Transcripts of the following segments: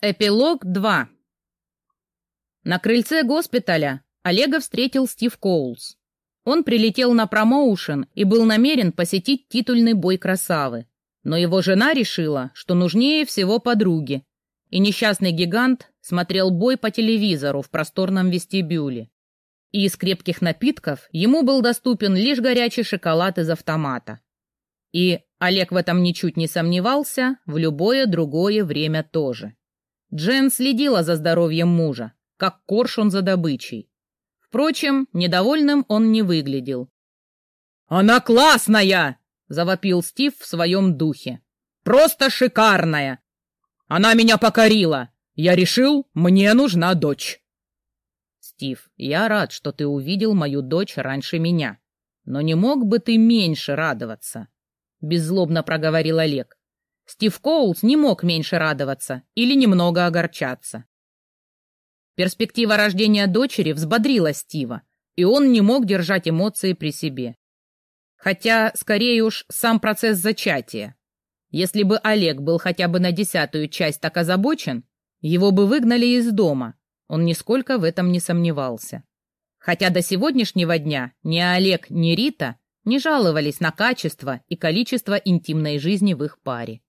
Эпилог 2 На крыльце госпиталя Олега встретил Стив Коулс. Он прилетел на промоушен и был намерен посетить титульный бой красавы. Но его жена решила, что нужнее всего подруги, и несчастный гигант смотрел бой по телевизору в просторном вестибюле. И из крепких напитков ему был доступен лишь горячий шоколад из автомата. И Олег в этом ничуть не сомневался, в любое другое время тоже. Джен следила за здоровьем мужа, как коршун за добычей. Впрочем, недовольным он не выглядел. «Она классная!» — завопил Стив в своем духе. «Просто шикарная! Она меня покорила! Я решил, мне нужна дочь!» «Стив, я рад, что ты увидел мою дочь раньше меня. Но не мог бы ты меньше радоваться?» — беззлобно проговорил Олег. Стив Коулс не мог меньше радоваться или немного огорчаться. Перспектива рождения дочери взбодрила Стива, и он не мог держать эмоции при себе. Хотя, скорее уж, сам процесс зачатия. Если бы Олег был хотя бы на десятую часть так озабочен, его бы выгнали из дома, он нисколько в этом не сомневался. Хотя до сегодняшнего дня ни Олег, ни Рита не жаловались на качество и количество интимной жизни в их паре.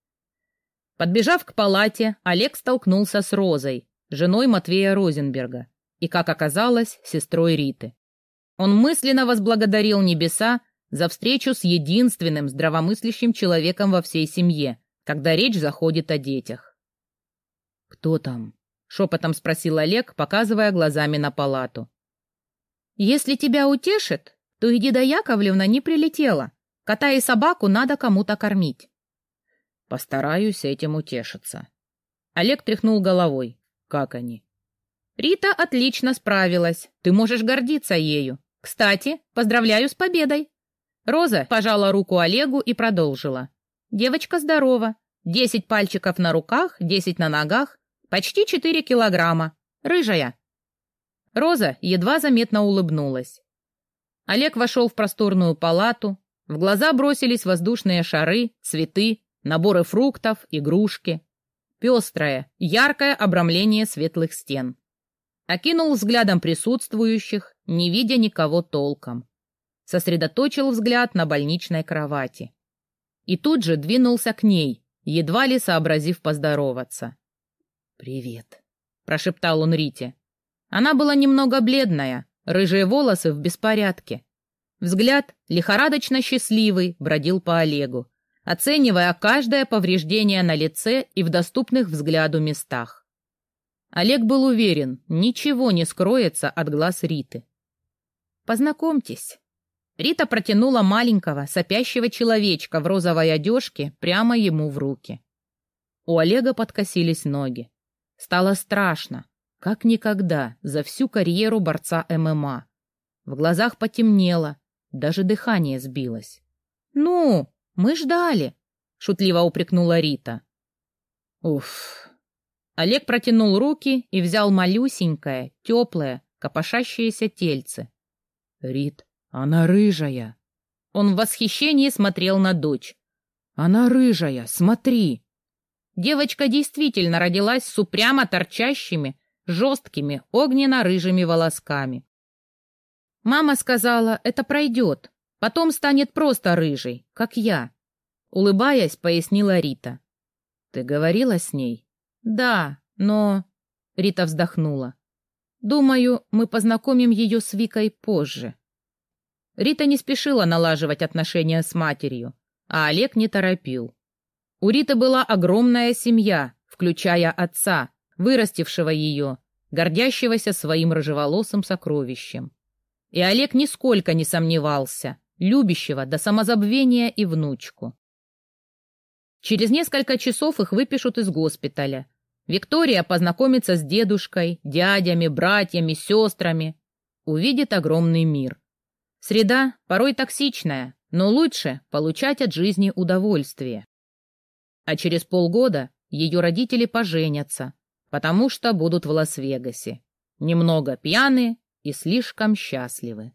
Подбежав к палате, Олег столкнулся с Розой, женой Матвея Розенберга, и, как оказалось, сестрой Риты. Он мысленно возблагодарил небеса за встречу с единственным здравомыслящим человеком во всей семье, когда речь заходит о детях. «Кто там?» — шепотом спросил Олег, показывая глазами на палату. «Если тебя утешит, то Едида Яковлевна не прилетела. Кота и собаку надо кому-то кормить». Постараюсь этим утешиться. Олег тряхнул головой. Как они? Рита отлично справилась. Ты можешь гордиться ею. Кстати, поздравляю с победой. Роза пожала руку Олегу и продолжила. Девочка здорова. Десять пальчиков на руках, десять на ногах. Почти четыре килограмма. Рыжая. Роза едва заметно улыбнулась. Олег вошел в просторную палату. В глаза бросились воздушные шары, цветы, наборы фруктов, игрушки. Пестрое, яркое обрамление светлых стен. Окинул взглядом присутствующих, не видя никого толком. Сосредоточил взгляд на больничной кровати. И тут же двинулся к ней, едва ли сообразив поздороваться. «Привет», — прошептал он Рите. Она была немного бледная, рыжие волосы в беспорядке. Взгляд, лихорадочно счастливый, бродил по Олегу, оценивая каждое повреждение на лице и в доступных взгляду местах. Олег был уверен, ничего не скроется от глаз Риты. «Познакомьтесь». Рита протянула маленького, сопящего человечка в розовой одежке прямо ему в руки. У Олега подкосились ноги. Стало страшно, как никогда, за всю карьеру борца ММА. В глазах потемнело, даже дыхание сбилось. «Ну!» Мы ждали, шутливо упрекнула Рита. Уф. Олег протянул руки и взял малюсенькое, теплое, копошащееся тельце. Рит, она рыжая. Он в восхищении смотрел на дочь. Она рыжая, смотри. Девочка действительно родилась с упрямо торчащими, жесткими, огненно-рыжими волосками. Мама сказала, это пройдет, Потом станет просто рыжий, как я. Улыбаясь, пояснила Рита. Ты говорила с ней? Да, но... Рита вздохнула. Думаю, мы познакомим ее с Викой позже. Рита не спешила налаживать отношения с матерью, а Олег не торопил. У Риты была огромная семья, включая отца, вырастившего ее, гордящегося своим рыжеволосым сокровищем. И Олег нисколько не сомневался, любящего до самозабвения и внучку. Через несколько часов их выпишут из госпиталя. Виктория познакомится с дедушкой, дядями, братьями, сестрами. Увидит огромный мир. Среда порой токсичная, но лучше получать от жизни удовольствие. А через полгода ее родители поженятся, потому что будут в Лас-Вегасе. Немного пьяны и слишком счастливы.